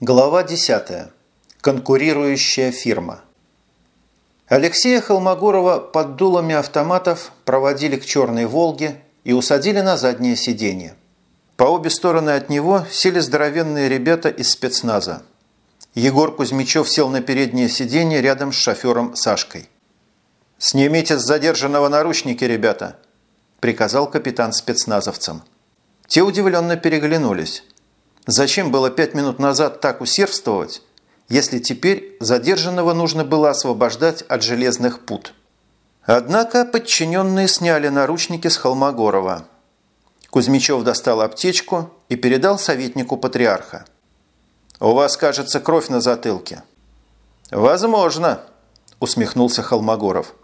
Глава 10. Конкурирующая фирма. Алексея Холмогорова под дулами автоматов проводили к «Черной Волге» и усадили на заднее сиденье. По обе стороны от него сели здоровенные ребята из спецназа. Егор Кузьмичев сел на переднее сиденье рядом с шофером Сашкой. «Снимите с задержанного наручники, ребята!» – приказал капитан спецназовцам. Те удивленно переглянулись. Зачем было пять минут назад так усердствовать, если теперь задержанного нужно было освобождать от железных пут? Однако подчиненные сняли наручники с Холмогорова. Кузьмичев достал аптечку и передал советнику патриарха. «У вас, кажется, кровь на затылке». «Возможно», – усмехнулся Холмогоров.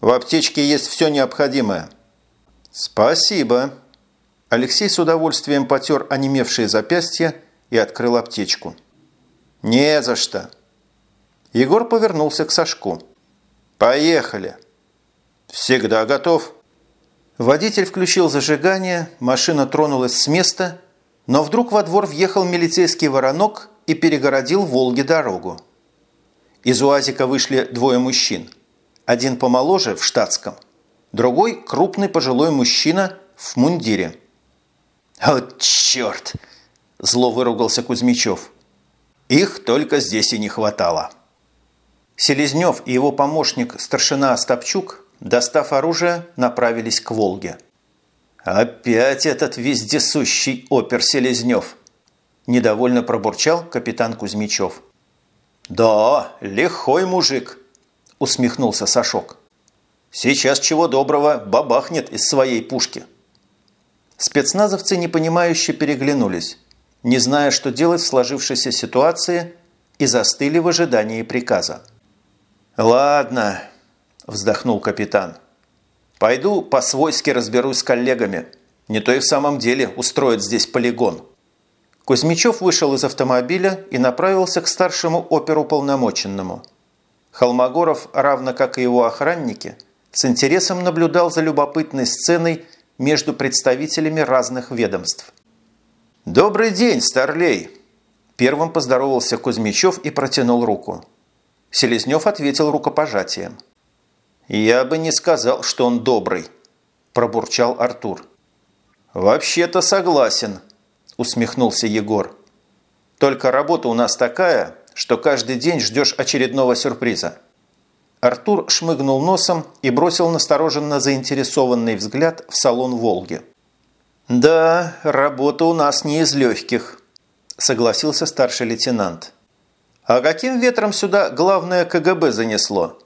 «В аптечке есть все необходимое». «Спасибо», Алексей с удовольствием потер онемевшие запястья и открыл аптечку. «Не за что!» Егор повернулся к Сашку. «Поехали!» «Всегда готов!» Водитель включил зажигание, машина тронулась с места, но вдруг во двор въехал милицейский воронок и перегородил Волге дорогу. Из УАЗика вышли двое мужчин. Один помоложе в штатском, другой – крупный пожилой мужчина в мундире. «Вот черт!» – зло выругался Кузьмичев. «Их только здесь и не хватало». Селезнев и его помощник старшина Остапчук, достав оружие, направились к «Волге». «Опять этот вездесущий опер Селезнев!» – недовольно пробурчал капитан Кузьмичев. «Да, лихой мужик!» – усмехнулся Сашок. «Сейчас чего доброго бабахнет из своей пушки». Спецназовцы непонимающе переглянулись, не зная, что делать в сложившейся ситуации, и застыли в ожидании приказа. «Ладно», – вздохнул капитан. «Пойду по-свойски разберусь с коллегами. Не то и в самом деле устроят здесь полигон». Кузьмичев вышел из автомобиля и направился к старшему оперуполномоченному. Холмогоров, равно как и его охранники, с интересом наблюдал за любопытной сценой между представителями разных ведомств. «Добрый день, Старлей!» Первым поздоровался Кузьмичев и протянул руку. Селезнев ответил рукопожатием. «Я бы не сказал, что он добрый», – пробурчал Артур. «Вообще-то согласен», – усмехнулся Егор. «Только работа у нас такая, что каждый день ждешь очередного сюрприза. Артур шмыгнул носом и бросил настороженно заинтересованный взгляд в салон «Волги». «Да, работа у нас не из легких», – согласился старший лейтенант. «А каким ветром сюда главное КГБ занесло?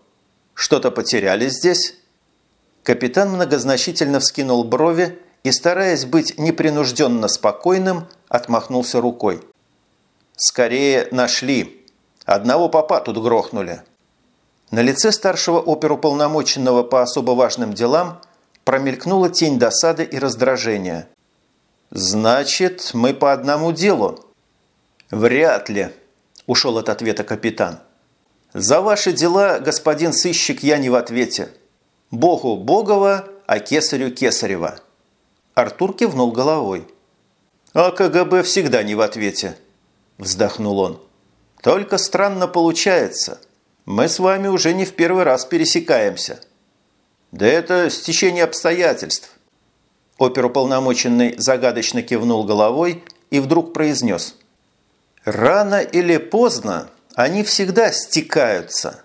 Что-то потеряли здесь?» Капитан многозначительно вскинул брови и, стараясь быть непринужденно спокойным, отмахнулся рукой. «Скорее нашли. Одного папа тут грохнули. На лице старшего оперуполномоченного по особо важным делам промелькнула тень досады и раздражения. «Значит, мы по одному делу?» «Вряд ли», – ушел от ответа капитан. «За ваши дела, господин сыщик, я не в ответе. Богу Богова, а кесарю Кесарева». Артур кивнул головой. «А КГБ всегда не в ответе», – вздохнул он. «Только странно получается. Мы с вами уже не в первый раз пересекаемся. Да это стечение обстоятельств. Оперуполномоченный загадочно кивнул головой и вдруг произнес. Рано или поздно они всегда стекаются.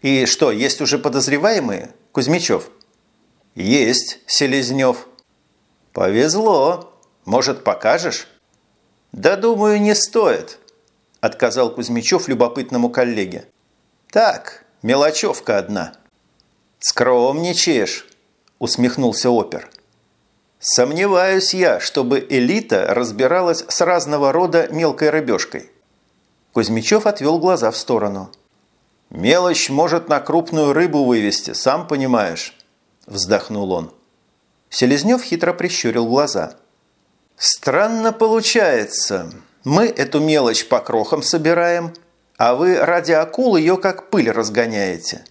И что, есть уже подозреваемые, Кузьмичев? Есть, Селезнев. Повезло. Может, покажешь? Да, думаю, не стоит, отказал Кузьмичев любопытному коллеге. «Так, мелочевка одна». «Скромничаешь», – усмехнулся опер. «Сомневаюсь я, чтобы элита разбиралась с разного рода мелкой рыбешкой». Кузьмичев отвел глаза в сторону. «Мелочь может на крупную рыбу вывести, сам понимаешь», – вздохнул он. Селезнев хитро прищурил глаза. «Странно получается. Мы эту мелочь по крохам собираем, а вы ради акул ее как пыль разгоняете.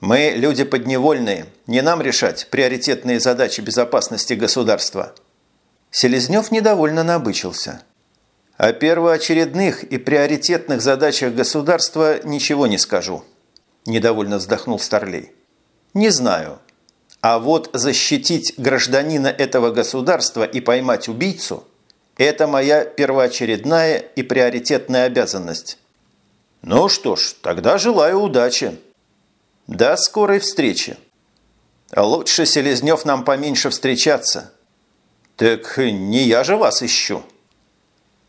Мы люди подневольные, не нам решать приоритетные задачи безопасности государства». Селезнев недовольно набычился. О первоочередных и приоритетных задачах государства ничего не скажу, недовольно вздохнул Старлей. Не знаю. А вот защитить гражданина этого государства и поймать убийцу – это моя первоочередная и приоритетная обязанность. Ну что ж, тогда желаю удачи. До скорой встречи. Лучше, Селезнев, нам поменьше встречаться. Так не я же вас ищу.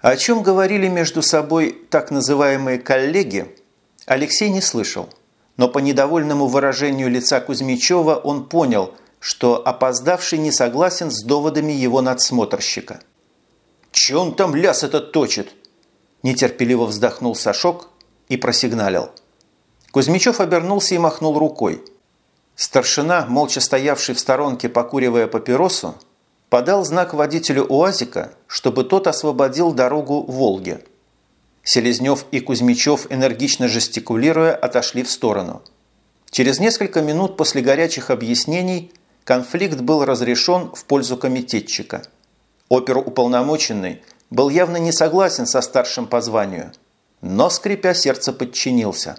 О чем говорили между собой так называемые коллеги, Алексей не слышал. Но по недовольному выражению лица Кузьмичева он понял, что опоздавший не согласен с доводами его надсмотрщика. «Че он там ляс этот точит?» Нетерпеливо вздохнул Сашок и просигналил. Кузьмичев обернулся и махнул рукой. Старшина, молча стоявший в сторонке, покуривая папиросу, подал знак водителю УАЗика, чтобы тот освободил дорогу Волге. Селезнев и Кузьмичев, энергично жестикулируя, отошли в сторону. Через несколько минут после горячих объяснений конфликт был разрешен в пользу комитетчика. Оперуполномоченный был явно не согласен со старшим по званию, но, скрипя сердце, подчинился.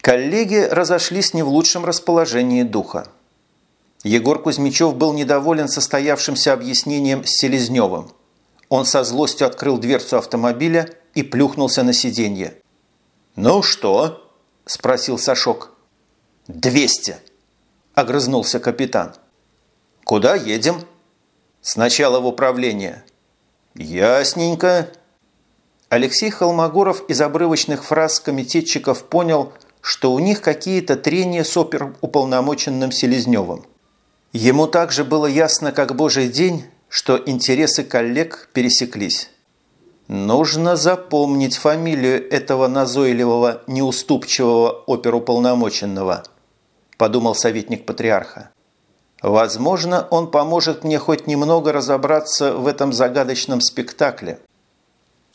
Коллеги разошлись не в лучшем расположении духа. Егор Кузьмичев был недоволен состоявшимся объяснением с Селезневым. Он со злостью открыл дверцу автомобиля и плюхнулся на сиденье. «Ну что?» – спросил Сашок. «Двести!» – огрызнулся капитан. «Куда едем?» «Сначала в управление». «Ясненько». Алексей Холмогоров из обрывочных фраз комитетчиков понял, что у них какие-то трения с оперуполномоченным Селезневым. Ему также было ясно, как божий день, что интересы коллег пересеклись. Нужно запомнить фамилию этого назойливого, неуступчивого оперуполномоченного, подумал советник патриарха. Возможно, он поможет мне хоть немного разобраться в этом загадочном спектакле.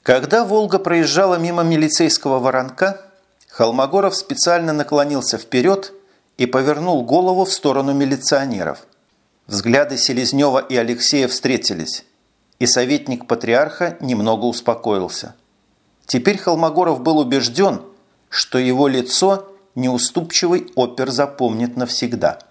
Когда «Волга» проезжала мимо милицейского воронка, Холмогоров специально наклонился вперед и повернул голову в сторону милиционеров. Взгляды Селезнева и Алексея встретились, и советник патриарха немного успокоился. Теперь Холмогоров был убежден, что его лицо неуступчивый опер запомнит навсегда –